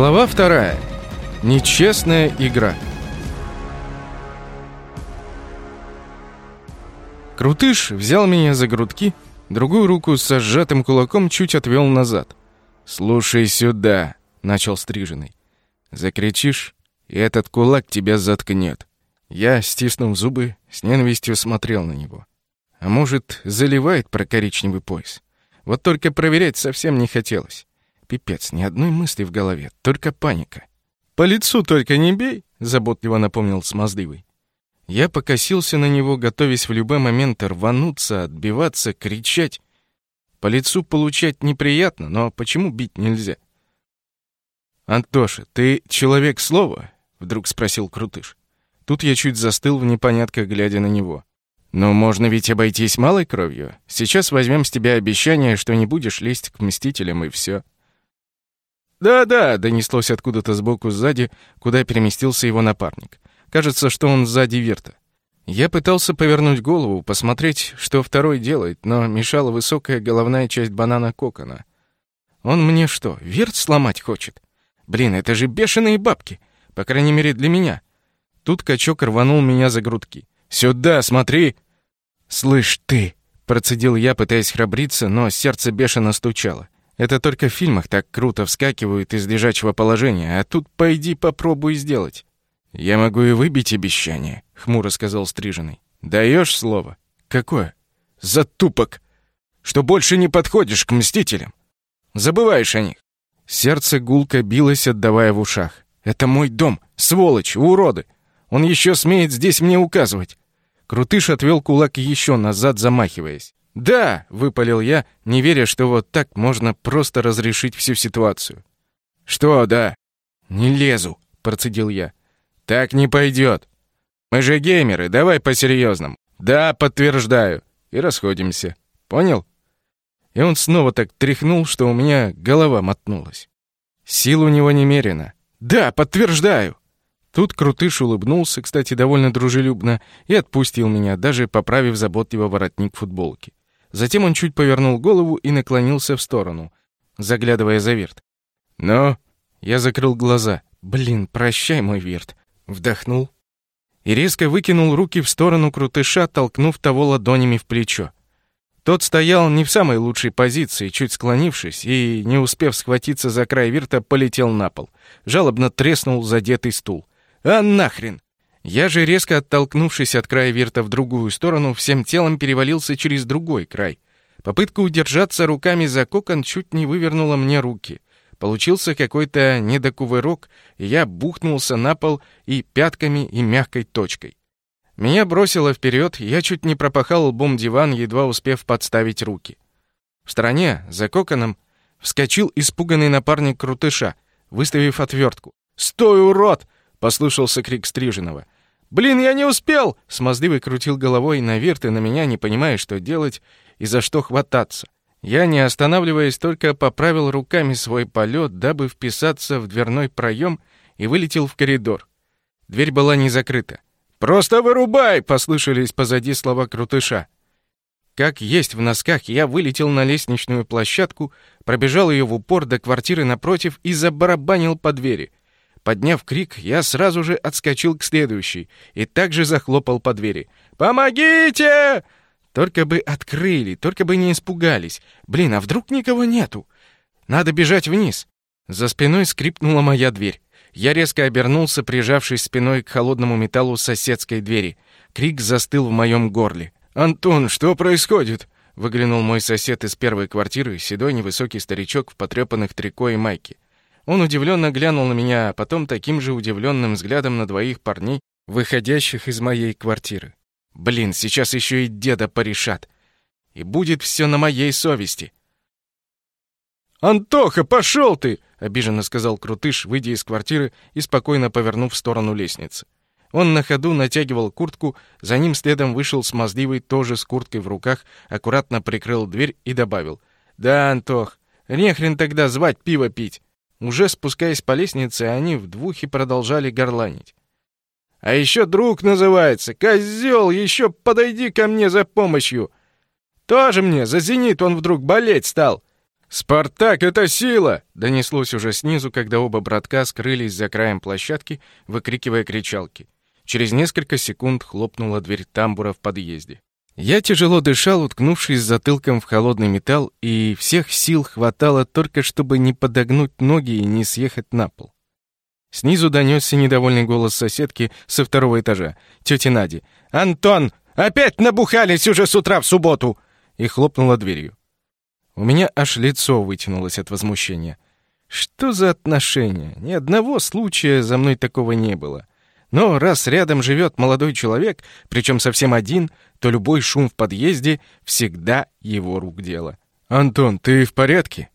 Глава вторая. Нечестная игра. Крутыш взял меня за грудки, другую руку с сжатым кулаком чуть отвел назад. «Слушай сюда», — начал Стриженный. «Закричишь, и этот кулак тебя заткнет». Я, стиснув зубы, с ненавистью смотрел на него. А может, заливает про коричневый пояс? Вот только проверять совсем не хотелось. Пипец, ни одной мысли в голове, только паника. «По лицу только не бей», — заботливо напомнил смазливый. Я покосился на него, готовясь в любой момент рвануться, отбиваться, кричать. По лицу получать неприятно, но почему бить нельзя? «Антоша, ты человек слова?» — вдруг спросил Крутыш. Тут я чуть застыл в непонятках, глядя на него. «Но можно ведь обойтись малой кровью. Сейчас возьмем с тебя обещание, что не будешь лезть к мстителям, и все. «Да-да», — донеслось откуда-то сбоку сзади, куда переместился его напарник. Кажется, что он сзади Верта. Я пытался повернуть голову, посмотреть, что второй делает, но мешала высокая головная часть банана кокона. Он мне что, Верт сломать хочет? Блин, это же бешеные бабки, по крайней мере для меня. Тут качок рванул меня за грудки. «Сюда, смотри!» «Слышь ты!» — процедил я, пытаясь храбриться, но сердце бешено стучало. Это только в фильмах так круто вскакивают из лежачего положения, а тут пойди попробуй сделать. Я могу и выбить обещание, хмуро сказал Стриженный. Даешь слово? Какое? Затупок. Что больше не подходишь к мстителям. Забываешь о них. Сердце гулко билось, отдавая в ушах. Это мой дом, сволочь, уроды. Он еще смеет здесь мне указывать. Крутыш отвел кулак еще назад, замахиваясь. «Да!» — выпалил я, не веря, что вот так можно просто разрешить всю ситуацию. «Что «да»?» «Не лезу», — процедил я. «Так не пойдет. Мы же геймеры, давай по-серьезному». «Да, подтверждаю». И расходимся. Понял? И он снова так тряхнул, что у меня голова мотнулась. Сил у него немерено. «Да, подтверждаю». Тут Крутыш улыбнулся, кстати, довольно дружелюбно, и отпустил меня, даже поправив заботливо воротник футболки. Затем он чуть повернул голову и наклонился в сторону, заглядывая за Вирт. «Но...» Я закрыл глаза. «Блин, прощай, мой Вирт». Вдохнул и резко выкинул руки в сторону крутыша, толкнув того ладонями в плечо. Тот стоял не в самой лучшей позиции, чуть склонившись, и, не успев схватиться за край вирта, полетел на пол. Жалобно треснул задетый стул. «А нахрен!» Я же, резко оттолкнувшись от края верта в другую сторону, всем телом перевалился через другой край. Попытка удержаться руками за кокон чуть не вывернула мне руки. Получился какой-то недокувырок, и я бухнулся на пол и пятками, и мягкой точкой. Меня бросило вперед, я чуть не пропахал лбом диван, едва успев подставить руки. В стороне, за коконом, вскочил испуганный напарник крутыша, выставив отвертку. «Стой, урод!» Послышался крик Стриженова. «Блин, я не успел!» Смазливый крутил головой на вирт и на меня, не понимая, что делать и за что хвататься. Я, не останавливаясь, только поправил руками свой полет, дабы вписаться в дверной проем и вылетел в коридор. Дверь была не закрыта. «Просто вырубай!» — послышались позади слова крутыша. Как есть в носках, я вылетел на лестничную площадку, пробежал ее в упор до квартиры напротив и забарабанил по двери. Подняв крик, я сразу же отскочил к следующей и также захлопал по двери. «Помогите!» Только бы открыли, только бы не испугались. Блин, а вдруг никого нету? Надо бежать вниз. За спиной скрипнула моя дверь. Я резко обернулся, прижавшись спиной к холодному металлу соседской двери. Крик застыл в моем горле. «Антон, что происходит?» Выглянул мой сосед из первой квартиры, седой невысокий старичок в потрепанных трико и майке. Он удивленно глянул на меня, а потом таким же удивленным взглядом на двоих парней, выходящих из моей квартиры. Блин, сейчас еще и деда порешат. И будет все на моей совести. «Антоха, пошел ты!» — обиженно сказал Крутыш, выйдя из квартиры и спокойно повернув в сторону лестницы. Он на ходу натягивал куртку, за ним следом вышел смазливый, тоже с курткой в руках, аккуратно прикрыл дверь и добавил. «Да, Антох, нехрен тогда звать пиво пить. Уже спускаясь по лестнице, они в двухе продолжали горланить. «А еще друг называется! Козел! Еще подойди ко мне за помощью!» «Тоже мне, за зенит он вдруг болеть стал!» «Спартак, это сила!» — донеслось уже снизу, когда оба братка скрылись за краем площадки, выкрикивая кричалки. Через несколько секунд хлопнула дверь тамбура в подъезде. Я тяжело дышал, уткнувшись затылком в холодный металл, и всех сил хватало только, чтобы не подогнуть ноги и не съехать на пол. Снизу донесся недовольный голос соседки со второго этажа, тети Нади. «Антон, опять набухались уже с утра в субботу!» и хлопнула дверью. У меня аж лицо вытянулось от возмущения. Что за отношения? Ни одного случая за мной такого не было. Но раз рядом живет молодой человек, причем совсем один, то любой шум в подъезде всегда его рук дело. «Антон, ты в порядке?»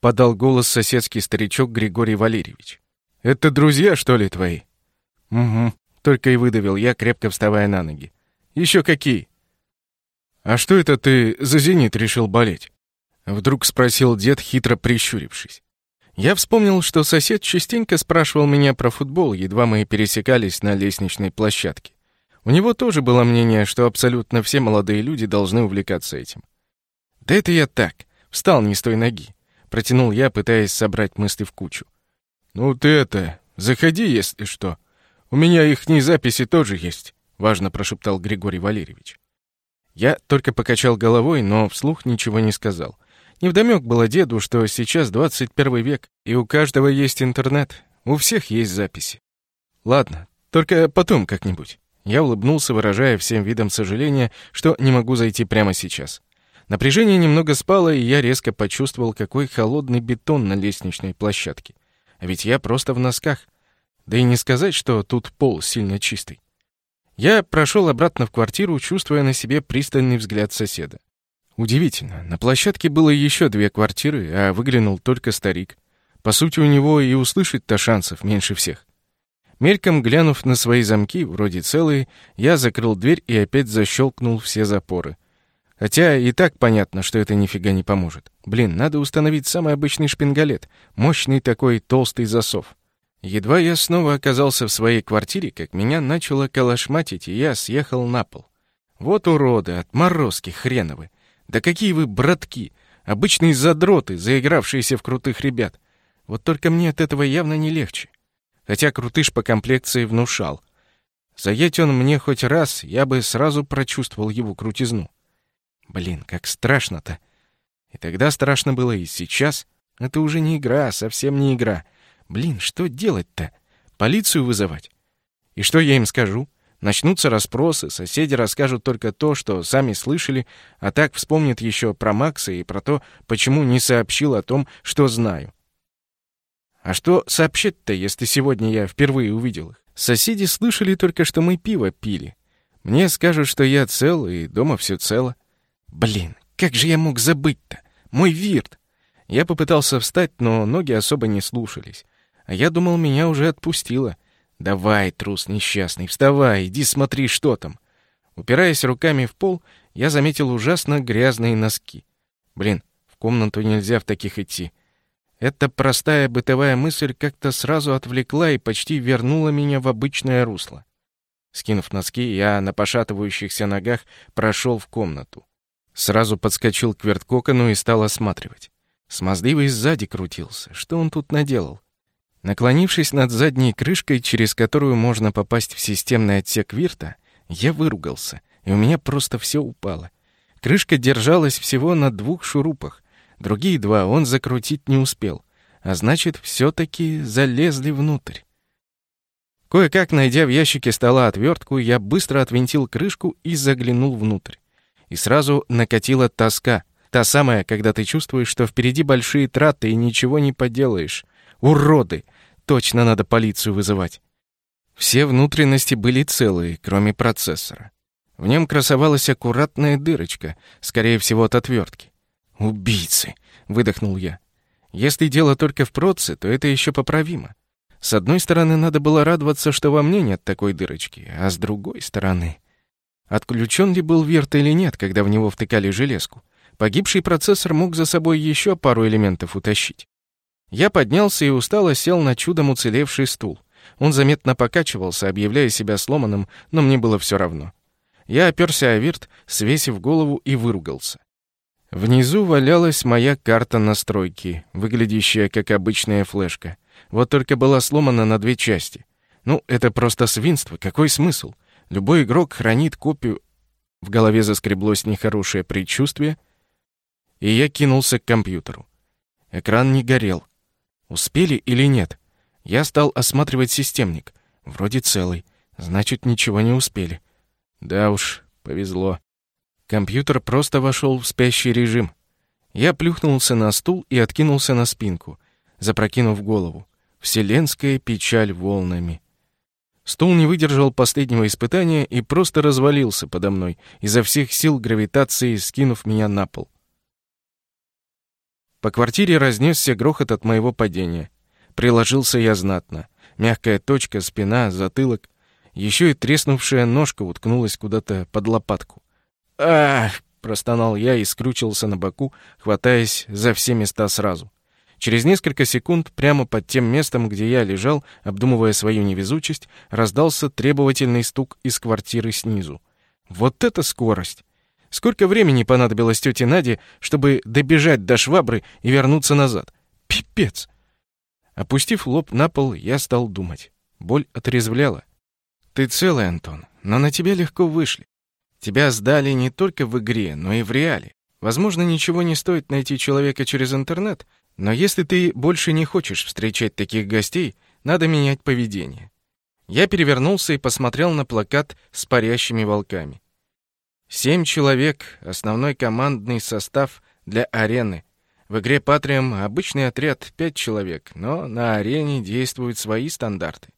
Подал голос соседский старичок Григорий Валерьевич. «Это друзья, что ли, твои?» «Угу», — только и выдавил я, крепко вставая на ноги. «Еще какие?» «А что это ты за «Зенит» решил болеть?» Вдруг спросил дед, хитро прищурившись. Я вспомнил, что сосед частенько спрашивал меня про футбол, едва мы пересекались на лестничной площадке. У него тоже было мнение, что абсолютно все молодые люди должны увлекаться этим. «Да это я так, встал не с той ноги», — протянул я, пытаясь собрать мысли в кучу. «Ну ты это, заходи, если что. У меня ихние записи тоже есть», — важно прошептал Григорий Валерьевич. Я только покачал головой, но вслух ничего не сказал. Невдомёк было деду, что сейчас 21 век, и у каждого есть интернет, у всех есть записи. Ладно, только потом как-нибудь. Я улыбнулся, выражая всем видом сожаления, что не могу зайти прямо сейчас. Напряжение немного спало, и я резко почувствовал, какой холодный бетон на лестничной площадке. А ведь я просто в носках. Да и не сказать, что тут пол сильно чистый. Я прошел обратно в квартиру, чувствуя на себе пристальный взгляд соседа. Удивительно, на площадке было еще две квартиры, а выглянул только старик. По сути, у него и услышать-то шансов меньше всех. Мельком глянув на свои замки, вроде целые, я закрыл дверь и опять защелкнул все запоры. Хотя и так понятно, что это нифига не поможет. Блин, надо установить самый обычный шпингалет, мощный такой толстый засов. Едва я снова оказался в своей квартире, как меня начало колошматить, и я съехал на пол. Вот уроды, отморозки хреновы. Да какие вы братки! Обычные задроты, заигравшиеся в крутых ребят. Вот только мне от этого явно не легче. Хотя крутыш по комплекции внушал. Заедь он мне хоть раз, я бы сразу прочувствовал его крутизну. Блин, как страшно-то. И тогда страшно было, и сейчас. Это уже не игра, совсем не игра — Блин, что делать-то? Полицию вызывать? И что я им скажу? Начнутся расспросы, соседи расскажут только то, что сами слышали, а так вспомнят еще про Макса и про то, почему не сообщил о том, что знаю. А что сообщить-то, если сегодня я впервые увидел их? Соседи слышали только, что мы пиво пили. Мне скажут, что я цел, и дома все цело. Блин, как же я мог забыть-то? Мой вирт! Я попытался встать, но ноги особо не слушались. А я думал, меня уже отпустило. Давай, трус несчастный, вставай, иди смотри, что там. Упираясь руками в пол, я заметил ужасно грязные носки. Блин, в комнату нельзя в таких идти. Эта простая бытовая мысль как-то сразу отвлекла и почти вернула меня в обычное русло. Скинув носки, я на пошатывающихся ногах прошел в комнату. Сразу подскочил к верткокону и стал осматривать. Смазливый сзади крутился. Что он тут наделал? Наклонившись над задней крышкой, через которую можно попасть в системный отсек вирта, я выругался, и у меня просто все упало. Крышка держалась всего на двух шурупах, другие два он закрутить не успел, а значит, все-таки залезли внутрь. Кое-как, найдя в ящике стола отвертку, я быстро отвинтил крышку и заглянул внутрь. И сразу накатила тоска. Та самая, когда ты чувствуешь, что впереди большие траты и ничего не поделаешь. Уроды! Точно надо полицию вызывать. Все внутренности были целые, кроме процессора. В нем красовалась аккуратная дырочка, скорее всего, от отвертки. «Убийцы!» — выдохнул я. «Если дело только в проце, то это еще поправимо. С одной стороны, надо было радоваться, что во мне нет такой дырочки, а с другой стороны... Отключен ли был верт или нет, когда в него втыкали железку? Погибший процессор мог за собой еще пару элементов утащить. Я поднялся и устало сел на чудом уцелевший стул. Он заметно покачивался, объявляя себя сломанным, но мне было все равно. Я оперся о вирт, свесив голову и выругался. Внизу валялась моя карта настройки, выглядящая как обычная флешка. Вот только была сломана на две части. Ну, это просто свинство, какой смысл? Любой игрок хранит копию... В голове заскреблось нехорошее предчувствие, и я кинулся к компьютеру. Экран не горел. Успели или нет? Я стал осматривать системник. Вроде целый. Значит, ничего не успели. Да уж, повезло. Компьютер просто вошел в спящий режим. Я плюхнулся на стул и откинулся на спинку, запрокинув голову. Вселенская печаль волнами. Стул не выдержал последнего испытания и просто развалился подо мной, изо всех сил гравитации скинув меня на пол. По квартире разнесся грохот от моего падения. Приложился я знатно. Мягкая точка, спина, затылок. Еще и треснувшая ножка уткнулась куда-то под лопатку. «Ах!» — простонал я и скрючился на боку, хватаясь за все места сразу. Через несколько секунд прямо под тем местом, где я лежал, обдумывая свою невезучесть, раздался требовательный стук из квартиры снизу. Вот это скорость! Сколько времени понадобилось тете Наде, чтобы добежать до швабры и вернуться назад? Пипец! Опустив лоб на пол, я стал думать. Боль отрезвляла. Ты целый, Антон, но на тебя легко вышли. Тебя сдали не только в игре, но и в реале. Возможно, ничего не стоит найти человека через интернет, но если ты больше не хочешь встречать таких гостей, надо менять поведение. Я перевернулся и посмотрел на плакат с парящими волками. Семь человек, основной командный состав для арены. В игре Патриум обычный отряд пять человек, но на арене действуют свои стандарты.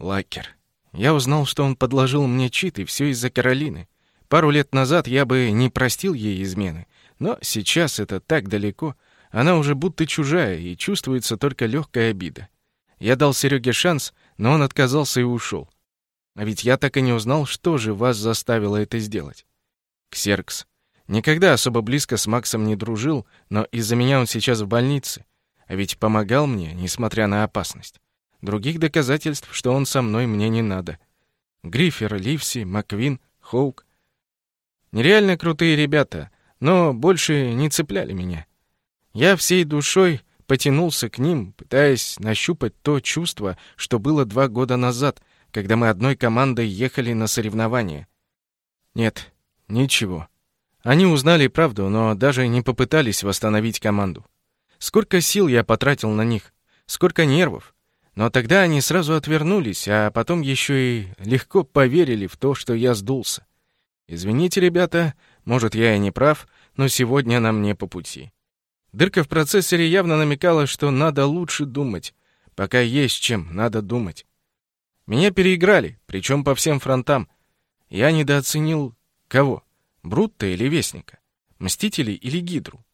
Лакер. Я узнал, что он подложил мне чит, и все из-за Каролины. Пару лет назад я бы не простил ей измены, но сейчас это так далеко. Она уже будто чужая, и чувствуется только легкая обида. Я дал Сереге шанс, но он отказался и ушел. А ведь я так и не узнал, что же вас заставило это сделать. Ксеркс. Никогда особо близко с Максом не дружил, но из-за меня он сейчас в больнице. А ведь помогал мне, несмотря на опасность. Других доказательств, что он со мной, мне не надо. Гриффер, Ливси, Маквин, Хоук. Нереально крутые ребята, но больше не цепляли меня. Я всей душой потянулся к ним, пытаясь нащупать то чувство, что было два года назад, когда мы одной командой ехали на соревнования. Нет, Ничего. Они узнали правду, но даже не попытались восстановить команду. Сколько сил я потратил на них, сколько нервов. Но тогда они сразу отвернулись, а потом еще и легко поверили в то, что я сдулся. Извините, ребята, может, я и не прав, но сегодня нам не по пути. Дырка в процессоре явно намекала, что надо лучше думать. Пока есть чем, надо думать. Меня переиграли, причем по всем фронтам. Я недооценил Кого? Брутта или Вестника? Мстителей или Гидру?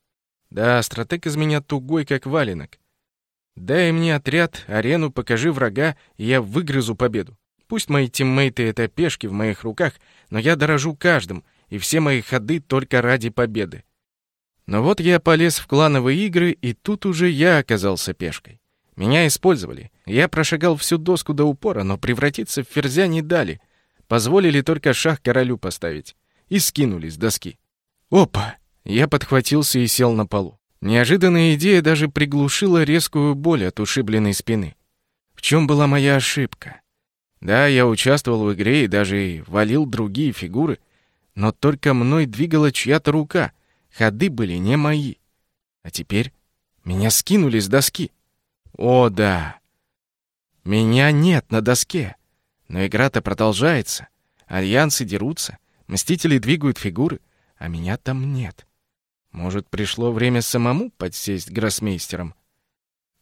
Да, стратег из меня тугой, как валенок. Дай мне отряд, арену, покажи врага, и я выгрызу победу. Пусть мои тиммейты — это пешки в моих руках, но я дорожу каждым, и все мои ходы только ради победы. Но вот я полез в клановые игры, и тут уже я оказался пешкой. Меня использовали. Я прошагал всю доску до упора, но превратиться в ферзя не дали. Позволили только шах королю поставить и скинули с доски. Опа! Я подхватился и сел на полу. Неожиданная идея даже приглушила резкую боль от ушибленной спины. В чем была моя ошибка? Да, я участвовал в игре и даже валил другие фигуры, но только мной двигала чья-то рука. Ходы были не мои. А теперь меня скинули с доски. О, да. Меня нет на доске. Но игра-то продолжается. Альянсы дерутся. Мстители двигают фигуры, а меня там нет. Может, пришло время самому подсесть гроссмейстером?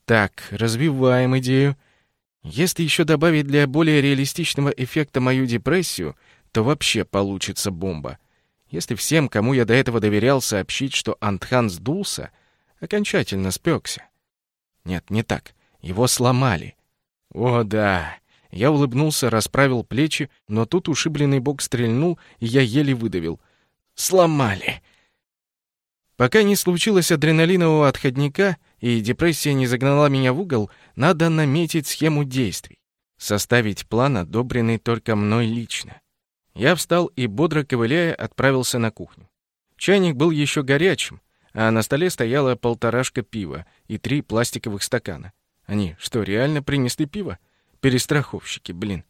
Так, развиваем идею. Если еще добавить для более реалистичного эффекта мою депрессию, то вообще получится бомба. Если всем, кому я до этого доверял, сообщить, что Антхан сдулся, окончательно спекся. Нет, не так. Его сломали. О, да. Я улыбнулся, расправил плечи, но тут ушибленный бок стрельнул, и я еле выдавил. «Сломали!» Пока не случилось адреналинового отходника и депрессия не загнала меня в угол, надо наметить схему действий. Составить план, одобренный только мной лично. Я встал и, бодро ковыляя, отправился на кухню. Чайник был еще горячим, а на столе стояла полторашка пива и три пластиковых стакана. Они что, реально принесли пиво? Перестраховщики, блин.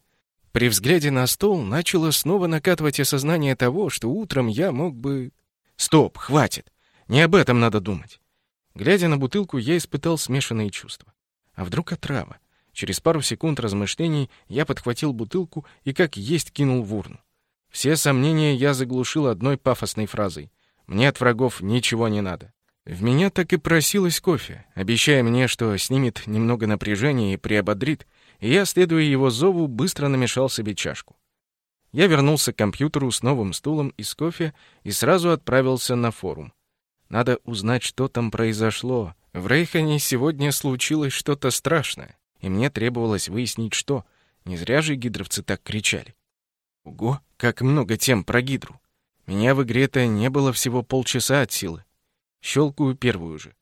При взгляде на стол начало снова накатывать осознание того, что утром я мог бы... Стоп, хватит! Не об этом надо думать. Глядя на бутылку, я испытал смешанные чувства. А вдруг отрава? Через пару секунд размышлений я подхватил бутылку и как есть кинул в урну. Все сомнения я заглушил одной пафосной фразой. «Мне от врагов ничего не надо». В меня так и просилось кофе, обещая мне, что снимет немного напряжения и приободрит, и я, следуя его зову, быстро намешал себе чашку. Я вернулся к компьютеру с новым стулом из кофе и сразу отправился на форум. Надо узнать, что там произошло. В Рейхане сегодня случилось что-то страшное, и мне требовалось выяснить, что. Не зря же гидровцы так кричали. Ого, как много тем про гидру. Меня в игре-то не было всего полчаса от силы. Щелкаю первую же.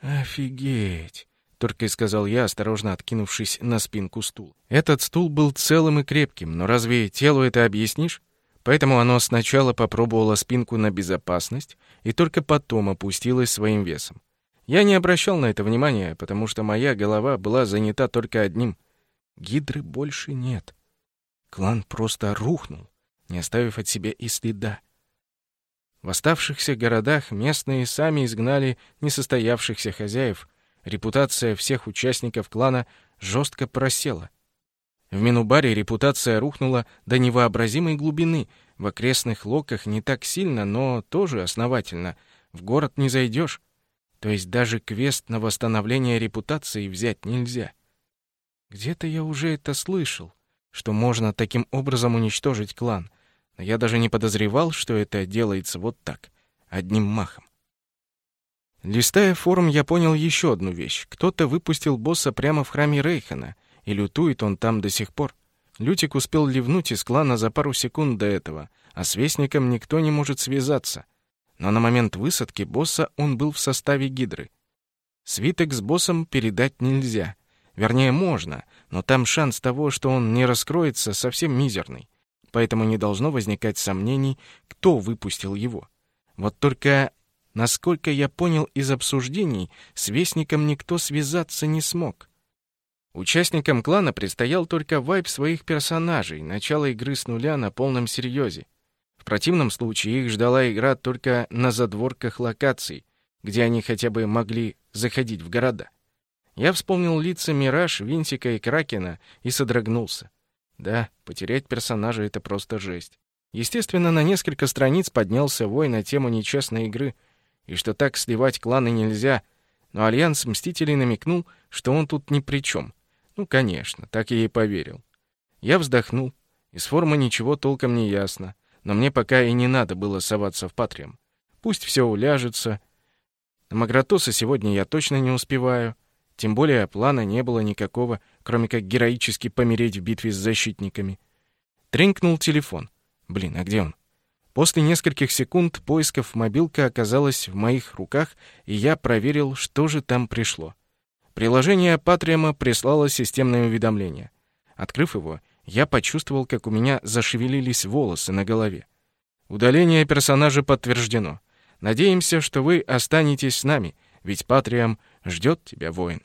«Офигеть!» — только и сказал я, осторожно откинувшись на спинку стула. Этот стул был целым и крепким, но разве телу это объяснишь? Поэтому оно сначала попробовало спинку на безопасность и только потом опустилось своим весом. Я не обращал на это внимания, потому что моя голова была занята только одним. Гидры больше нет. Клан просто рухнул, не оставив от себя и следа. В оставшихся городах местные сами изгнали несостоявшихся хозяев. Репутация всех участников клана жестко просела. В Минубаре репутация рухнула до невообразимой глубины. В окрестных локах не так сильно, но тоже основательно. В город не зайдешь. То есть даже квест на восстановление репутации взять нельзя. Где-то я уже это слышал, что можно таким образом уничтожить клан но я даже не подозревал, что это делается вот так, одним махом. Листая форум, я понял еще одну вещь. Кто-то выпустил босса прямо в храме Рейхана, и лютует он там до сих пор. Лютик успел ливнуть из клана за пару секунд до этого, а с Вестником никто не может связаться. Но на момент высадки босса он был в составе Гидры. Свиток с боссом передать нельзя. Вернее, можно, но там шанс того, что он не раскроется, совсем мизерный поэтому не должно возникать сомнений, кто выпустил его. Вот только, насколько я понял из обсуждений, с Вестником никто связаться не смог. Участникам клана предстоял только вайп своих персонажей, начало игры с нуля на полном серьезе. В противном случае их ждала игра только на задворках локаций, где они хотя бы могли заходить в города. Я вспомнил лица Мираж, Винтика и Кракена и содрогнулся. Да, потерять персонажа — это просто жесть. Естественно, на несколько страниц поднялся вой на тему нечестной игры, и что так сливать кланы нельзя, но Альянс Мстителей намекнул, что он тут ни при чем. Ну, конечно, так я и поверил. Я вздохнул. Из формы ничего толком не ясно, но мне пока и не надо было соваться в Патриам. Пусть все уляжется. На Магратоса сегодня я точно не успеваю. Тем более плана не было никакого, кроме как героически помереть в битве с защитниками. Тренькнул телефон. Блин, а где он? После нескольких секунд поисков мобилка оказалась в моих руках, и я проверил, что же там пришло. Приложение Патриама прислало системное уведомление. Открыв его, я почувствовал, как у меня зашевелились волосы на голове. Удаление персонажа подтверждено. Надеемся, что вы останетесь с нами, ведь Патриам ждет тебя, воин.